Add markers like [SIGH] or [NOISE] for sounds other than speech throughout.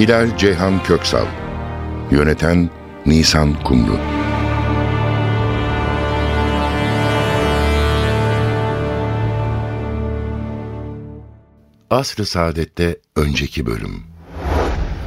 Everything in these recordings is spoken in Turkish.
Hilal Ceyhan Köksal Yöneten Nisan Kumru Asr-ı Saadet'te önceki bölüm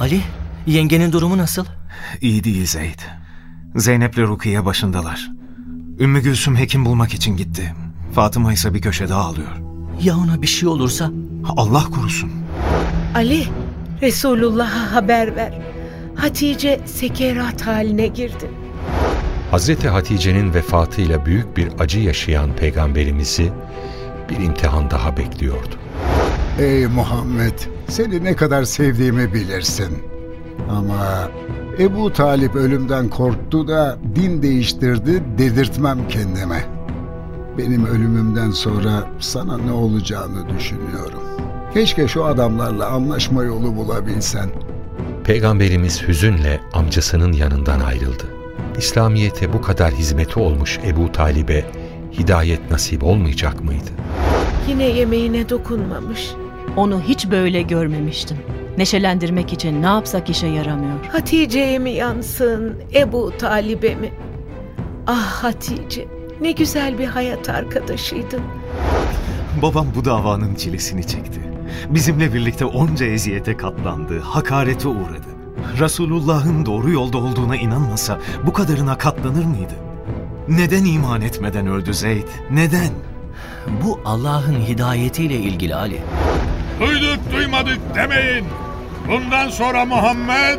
Ali, yengenin durumu nasıl? İyi değil Zeyd. Zeynep'le Rukiye başındalar. Ümmü Gülsüm hekim bulmak için gitti. Fatıma ise bir köşede ağlıyor. Ya ona bir şey olursa? Allah korusun. Ali, Resulullah'a haber ver. Hatice sekerat haline girdi. Hazreti Hatice'nin vefatıyla büyük bir acı yaşayan peygamberimizi bir imtihan daha bekliyordu. Ey Muhammed, seni ne kadar sevdiğimi bilirsin. Ama Ebu Talip ölümden korktu da din değiştirdi dedirtmem kendime. Benim ölümümden sonra sana ne olacağını düşünüyorum. Keşke şu adamlarla anlaşma yolu bulabilsen. Peygamberimiz hüzünle amcasının yanından ayrıldı. İslamiyet'e bu kadar hizmeti olmuş Ebu Talib'e hidayet nasip olmayacak mıydı? Yine yemeğine dokunmamış. Onu hiç böyle görmemiştim. Neşelendirmek için ne yapsak işe yaramıyor. Hatice'ye mi yansın, Ebu Talib'e mi? Ah Hatice, ne güzel bir hayat arkadaşıydın. Babam bu davanın çilesini çekti. Bizimle birlikte onca eziyete katlandı, hakarete uğradı. Resulullah'ın doğru yolda olduğuna inanmasa bu kadarına katlanır mıydı? Neden iman etmeden öldü Zeyd? Neden? Bu Allah'ın hidayetiyle ilgili Ali. Duyduk duymadık demeyin. Bundan sonra Muhammed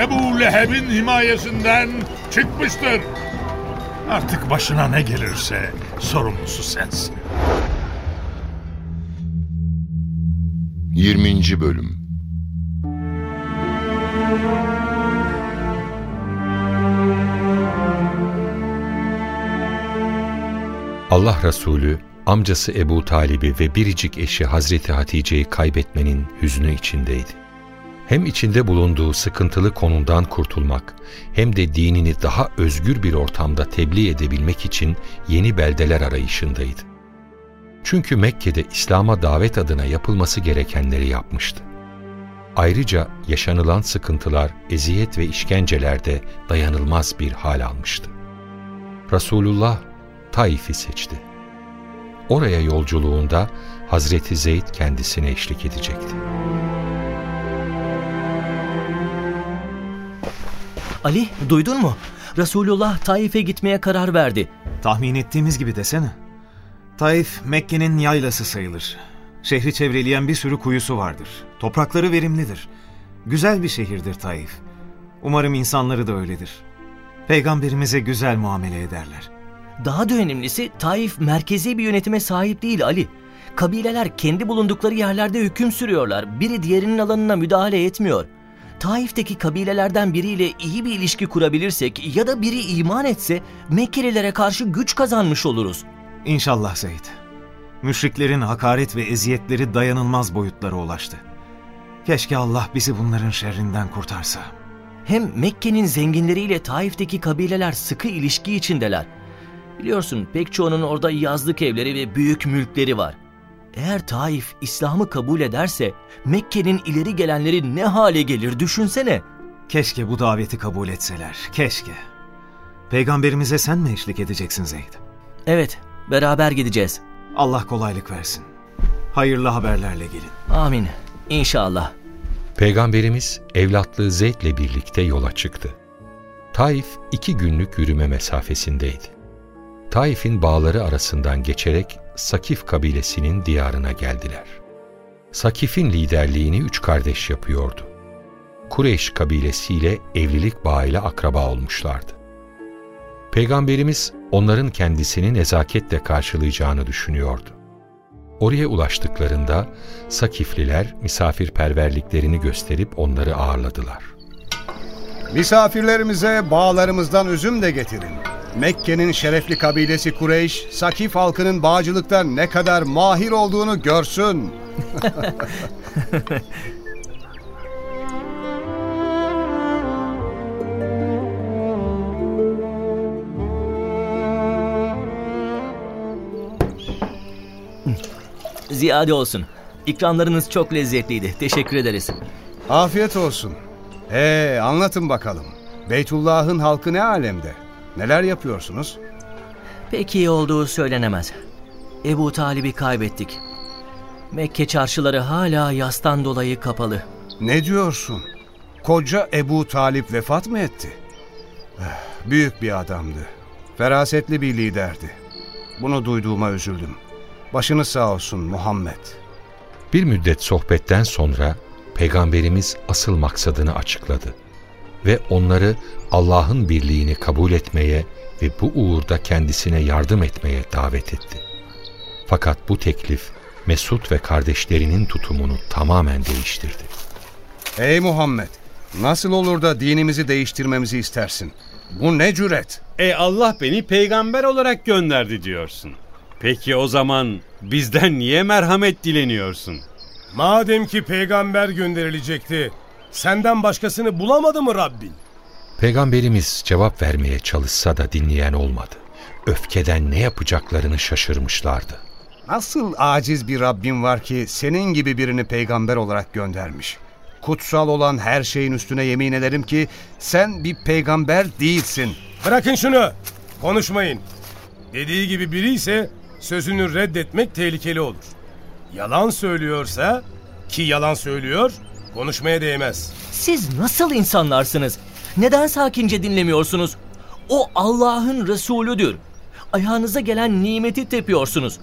Ebu Leheb'in himayesinden çıkmıştır. Artık başına ne gelirse sorumlusu sensin. 20. Bölüm Allah Resulü amcası Ebu Talib'i ve biricik eşi Hazreti Hatice'yi kaybetmenin hüznü içindeydi. Hem içinde bulunduğu sıkıntılı konumdan kurtulmak hem de dinini daha özgür bir ortamda tebliğ edebilmek için yeni beldeler arayışındaydı. Çünkü Mekke'de İslam'a davet adına yapılması gerekenleri yapmıştı. Ayrıca yaşanılan sıkıntılar, eziyet ve işkencelerde dayanılmaz bir hal almıştı. Resulullah Taif'i seçti. Oraya yolculuğunda Hazreti Zeyd kendisine eşlik edecekti. Ali, duydun mu? Resulullah Taif'e gitmeye karar verdi. Tahmin ettiğimiz gibi desene. Taif, Mekke'nin yaylası sayılır. Şehri çevreleyen bir sürü kuyusu vardır. Toprakları verimlidir. Güzel bir şehirdir Taif. Umarım insanları da öyledir. Peygamberimize güzel muamele ederler. Daha da önemlisi Taif merkezi bir yönetime sahip değil Ali. Kabileler kendi bulundukları yerlerde hüküm sürüyorlar. Biri diğerinin alanına müdahale etmiyor. Taif'teki kabilelerden biriyle iyi bir ilişki kurabilirsek ya da biri iman etse Mekkelilere karşı güç kazanmış oluruz. İnşallah Zeyd. Müşriklerin hakaret ve eziyetleri dayanılmaz boyutlara ulaştı. Keşke Allah bizi bunların şerrinden kurtarsa. Hem Mekke'nin zenginleriyle Taif'teki kabileler sıkı ilişki içindeler. Biliyorsun pek çoğunun orada yazlık evleri ve büyük mülkleri var. Eğer Taif İslam'ı kabul ederse Mekke'nin ileri gelenleri ne hale gelir düşünsene. Keşke bu daveti kabul etseler. Keşke. Peygamberimize sen mi eşlik edeceksin Zeyd? Evet, beraber gideceğiz. Allah kolaylık versin. Hayırlı haberlerle gelin. Amin. İnşallah. Peygamberimiz evlatlığı Zeyd'le birlikte yola çıktı. Taif iki günlük yürüme mesafesindeydi. Taif'in bağları arasından geçerek Sakif kabilesinin diyarına geldiler. Sakif'in liderliğini üç kardeş yapıyordu. Kureyş kabilesiyle evlilik bağıyla akraba olmuşlardı. Peygamberimiz onların kendisini nezaketle karşılayacağını düşünüyordu. Oraya ulaştıklarında Sakifliler misafirperverliklerini gösterip onları ağırladılar. Misafirlerimize bağlarımızdan üzüm de getirin. Mekke'nin şerefli kabilesi Kureyş, Sakif halkının bağcılıkta ne kadar mahir olduğunu görsün. [LAUGHS] Ziyade olsun. İkramlarınız çok lezzetliydi. Teşekkür ederiz. Afiyet olsun. Ee, anlatın bakalım. Beytullah'ın halkı ne alemde? Neler yapıyorsunuz? Pek iyi olduğu söylenemez. Ebu Talib'i kaybettik. Mekke çarşıları hala yastan dolayı kapalı. Ne diyorsun? Koca Ebu Talip vefat mı etti? Eh, Büyük bir adamdı. Ferasetli bir liderdi. Bunu duyduğuma üzüldüm. Başını sağ olsun Muhammed. Bir müddet sohbetten sonra Peygamberimiz asıl maksadını açıkladı ve onları Allah'ın birliğini kabul etmeye ve bu uğurda kendisine yardım etmeye davet etti. Fakat bu teklif Mesud ve kardeşlerinin tutumunu tamamen değiştirdi. Ey Muhammed! Nasıl olur da dinimizi değiştirmemizi istersin? Bu ne cüret? E Allah beni peygamber olarak gönderdi diyorsun. Peki o zaman bizden niye merhamet dileniyorsun? Madem ki peygamber gönderilecekti, senden başkasını bulamadı mı Rabbin? Peygamberimiz cevap vermeye çalışsa da dinleyen olmadı. Öfkeden ne yapacaklarını şaşırmışlardı. Nasıl aciz bir Rabbin var ki senin gibi birini peygamber olarak göndermiş? Kutsal olan her şeyin üstüne yemin ederim ki sen bir peygamber değilsin. Bırakın şunu, konuşmayın. Dediği gibi biri ise sözünü reddetmek tehlikeli olur. Yalan söylüyorsa, ki yalan söylüyor, konuşmaya değmez. Siz nasıl insanlarsınız? Neden sakince dinlemiyorsunuz? O Allah'ın Resulüdür. Ayağınıza gelen nimeti tepiyorsunuz.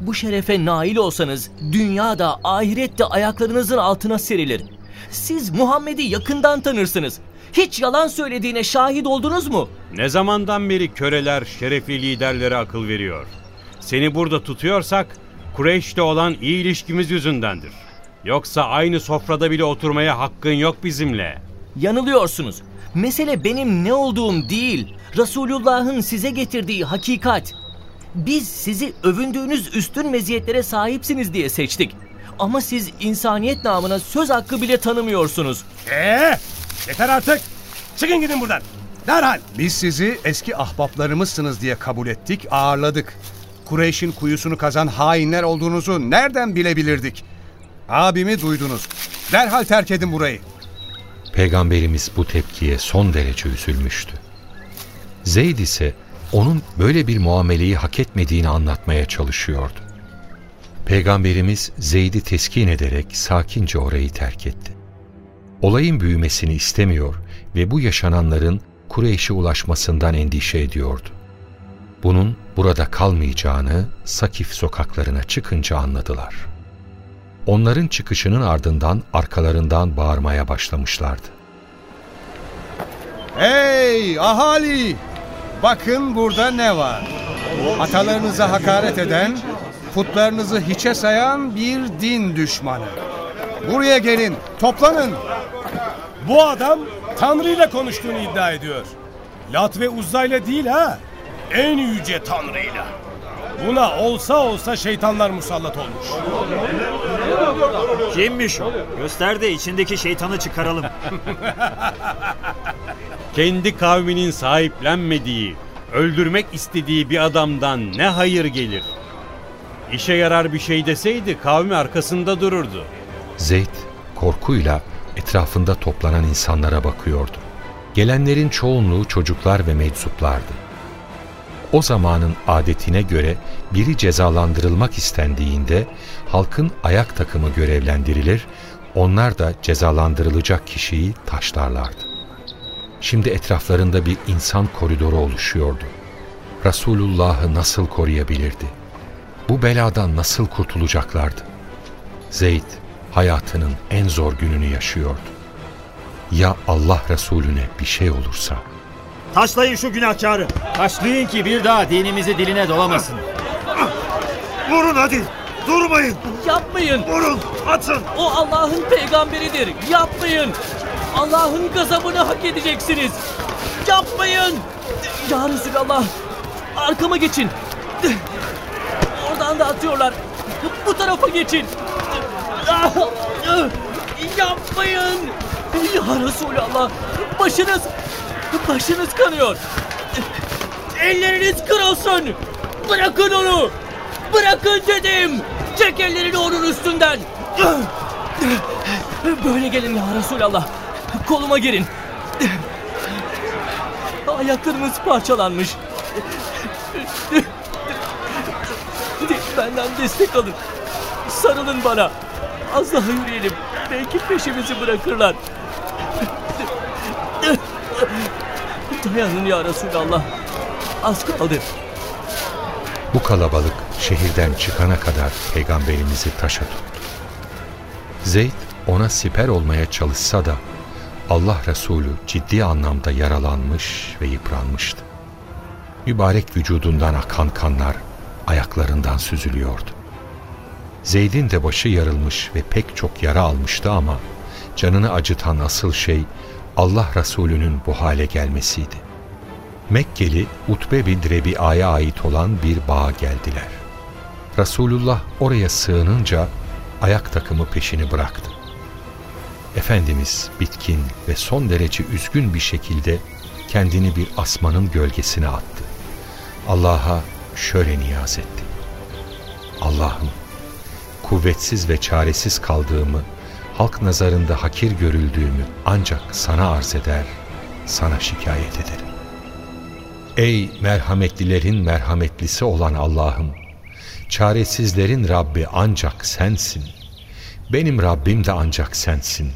Bu şerefe nail olsanız dünyada ahirette ayaklarınızın altına serilir. Siz Muhammed'i yakından tanırsınız. Hiç yalan söylediğine şahit oldunuz mu? Ne zamandan beri köreler şerefli liderlere akıl veriyor? Seni burada tutuyorsak Kureyş'te olan iyi ilişkimiz yüzündendir. Yoksa aynı sofrada bile oturmaya hakkın yok bizimle. Yanılıyorsunuz. Mesele benim ne olduğum değil, Resulullah'ın size getirdiği hakikat. Biz sizi övündüğünüz üstün meziyetlere sahipsiniz diye seçtik. Ama siz insaniyet namına söz hakkı bile tanımıyorsunuz. Ee, yeter artık. Çıkın gidin buradan. Derhal. Biz sizi eski ahbaplarımızsınız diye kabul ettik, ağırladık. Kureyş'in kuyusunu kazan hainler olduğunuzu nereden bilebilirdik? Abimi duydunuz. Derhal terk edin burayı. Peygamberimiz bu tepkiye son derece üzülmüştü. Zeyd ise onun böyle bir muameleyi hak etmediğini anlatmaya çalışıyordu. Peygamberimiz Zeyd'i teskin ederek sakince orayı terk etti. Olayın büyümesini istemiyor ve bu yaşananların Kureyş'e ulaşmasından endişe ediyordu. Bunun burada kalmayacağını Sakif sokaklarına çıkınca anladılar. Onların çıkışının ardından arkalarından bağırmaya başlamışlardı. Hey ahali! Bakın burada ne var? Atalarınıza hakaret eden, putlarınızı hiçe sayan bir din düşmanı. Buraya gelin, toplanın. Bu adam Tanrı ile konuştuğunu iddia ediyor. Lat ve Uzza ile değil ha. En yüce Tanrı ile. Buna olsa olsa şeytanlar musallat olmuş. Kimmiş o? Göster de içindeki şeytanı çıkaralım. [LAUGHS] Kendi kavminin sahiplenmediği, öldürmek istediği bir adamdan ne hayır gelir? İşe yarar bir şey deseydi kavmi arkasında dururdu. Zeyd korkuyla etrafında toplanan insanlara bakıyordu. Gelenlerin çoğunluğu çocuklar ve meczuplardı. O zamanın adetine göre biri cezalandırılmak istendiğinde halkın ayak takımı görevlendirilir, onlar da cezalandırılacak kişiyi taşlarlardı. Şimdi etraflarında bir insan koridoru oluşuyordu. Resulullah'ı nasıl koruyabilirdi? Bu beladan nasıl kurtulacaklardı? Zeyd hayatının en zor gününü yaşıyordu. Ya Allah Resulüne bir şey olursa? Taşlayın şu günahkarı. Taşlayın ki bir daha dinimizi diline dolamasın. Vurun hadi. Durmayın. Yapmayın. Vurun. Atın. O Allah'ın peygamberidir. Yapmayın. Allah'ın gazabını hak edeceksiniz. Yapmayın. Ya Resulallah. Arkama geçin. Oradan da atıyorlar. Bu tarafa geçin. Yapmayın. Ya Resulallah. Başınız, başınız kanıyor. Elleriniz kırılsın. Bırakın onu. Bırakın dedim. Çek ellerini onun üstünden. Böyle gelin ya Resulallah. Koluma girin. Ayaklarınız parçalanmış. Benden destek alın. Sarılın bana. Az daha yürüyelim. Belki peşimizi bırakırlar. Dayanın ya Resulallah. Az kaldı. Bu kalabalık şehirden çıkana kadar peygamberimizi taşa tuttu. Zeyd ona siper olmaya çalışsa da Allah Resulü ciddi anlamda yaralanmış ve yıpranmıştı. Mübarek vücudundan akan kanlar ayaklarından süzülüyordu. Zeyd'in de başı yarılmış ve pek çok yara almıştı ama canını acıtan asıl şey Allah Resulü'nün bu hale gelmesiydi. Mekkeli Utbe bin Rebi'a'ya ait olan bir bağa geldiler. Resulullah oraya sığınınca ayak takımı peşini bıraktı. Efendimiz bitkin ve son derece üzgün bir şekilde kendini bir asmanın gölgesine attı. Allah'a şöyle niyaz etti. Allah'ım kuvvetsiz ve çaresiz kaldığımı, halk nazarında hakir görüldüğümü ancak sana arz eder, sana şikayet ederim. Ey merhametlilerin merhametlisi olan Allah'ım! Çaresizlerin Rabbi ancak sensin. Benim Rabbim de ancak sensin.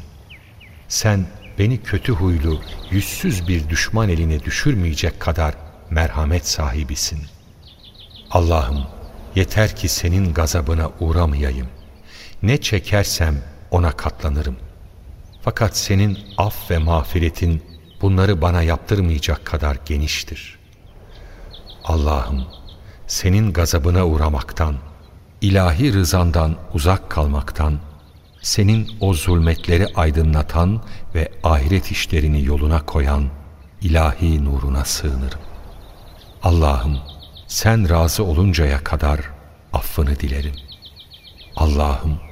Sen beni kötü huylu, yüzsüz bir düşman eline düşürmeyecek kadar merhamet sahibisin. Allah'ım yeter ki senin gazabına uğramayayım. Ne çekersem ona katlanırım. Fakat senin af ve mağfiretin bunları bana yaptırmayacak kadar geniştir. Allah'ım senin gazabına uğramaktan, ilahi rızandan uzak kalmaktan, senin o zulmetleri aydınlatan ve ahiret işlerini yoluna koyan ilahi nuruna sığınırım. Allah'ım sen razı oluncaya kadar affını dilerim. Allah'ım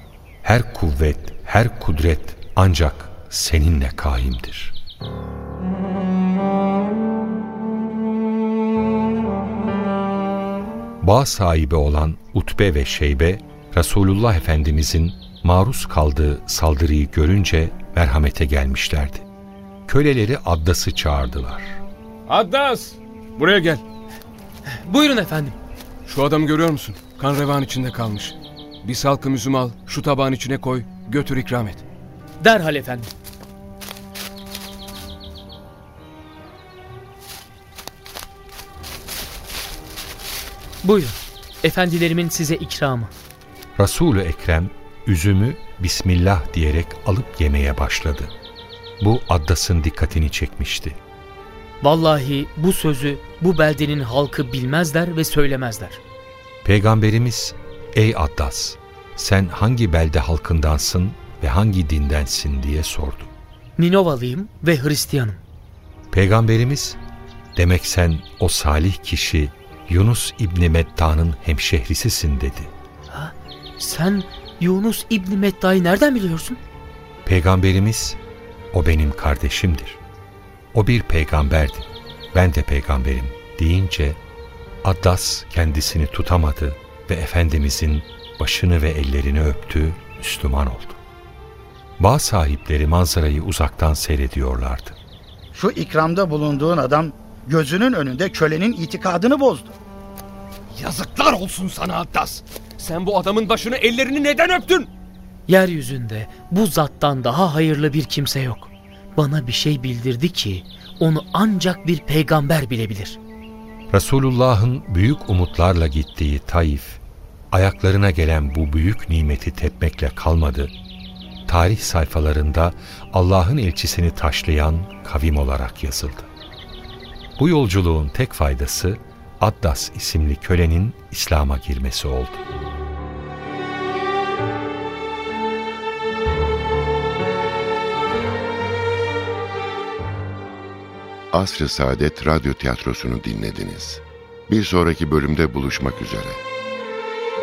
her kuvvet, her kudret ancak seninle kaimdir. Bağ sahibi olan Utbe ve Şeybe, Resulullah Efendimizin maruz kaldığı saldırıyı görünce merhamete gelmişlerdi. Köleleri Addas'ı çağırdılar. Addas! Buraya gel. Buyurun efendim. Şu adamı görüyor musun? Kan revan içinde kalmış. Bir salkım üzüm al, şu tabağın içine koy, götür ikram et. Derhal efendim. Buyurun. Efendilerimin size ikramı. Resul-ü Ekrem üzümü Bismillah diyerek alıp yemeye başladı. Bu Addas'ın dikkatini çekmişti. Vallahi bu sözü bu beldenin halkı bilmezler ve söylemezler. Peygamberimiz, ey Addas, sen hangi belde halkındansın ve hangi dindensin diye sordu. Ninovalıyım ve Hristiyanım. Peygamberimiz, demek sen o salih kişi Yunus İbni Metta'nın hemşehrisisin dedi. Ha, sen Yunus İbni Metta'yı nereden biliyorsun? Peygamberimiz, o benim kardeşimdir. O bir peygamberdi, ben de peygamberim deyince Addas kendisini tutamadı ve Efendimizin başını ve ellerini öptü, Müslüman oldu. Bağ sahipleri manzarayı uzaktan seyrediyorlardı. Şu ikramda bulunduğun adam gözünün önünde kölenin itikadını bozdu. Yazıklar olsun sana Addas. Sen bu adamın başını ellerini neden öptün? Yeryüzünde bu zattan daha hayırlı bir kimse yok. Bana bir şey bildirdi ki onu ancak bir peygamber bilebilir. Resulullah'ın büyük umutlarla gittiği Taif, ayaklarına gelen bu büyük nimeti tepmekle kalmadı. Tarih sayfalarında Allah'ın elçisini taşlayan kavim olarak yazıldı. Bu yolculuğun tek faydası Addas isimli kölenin İslam'a girmesi oldu. Asr-ı Saadet Radyo Tiyatrosu'nu dinlediniz. Bir sonraki bölümde buluşmak üzere.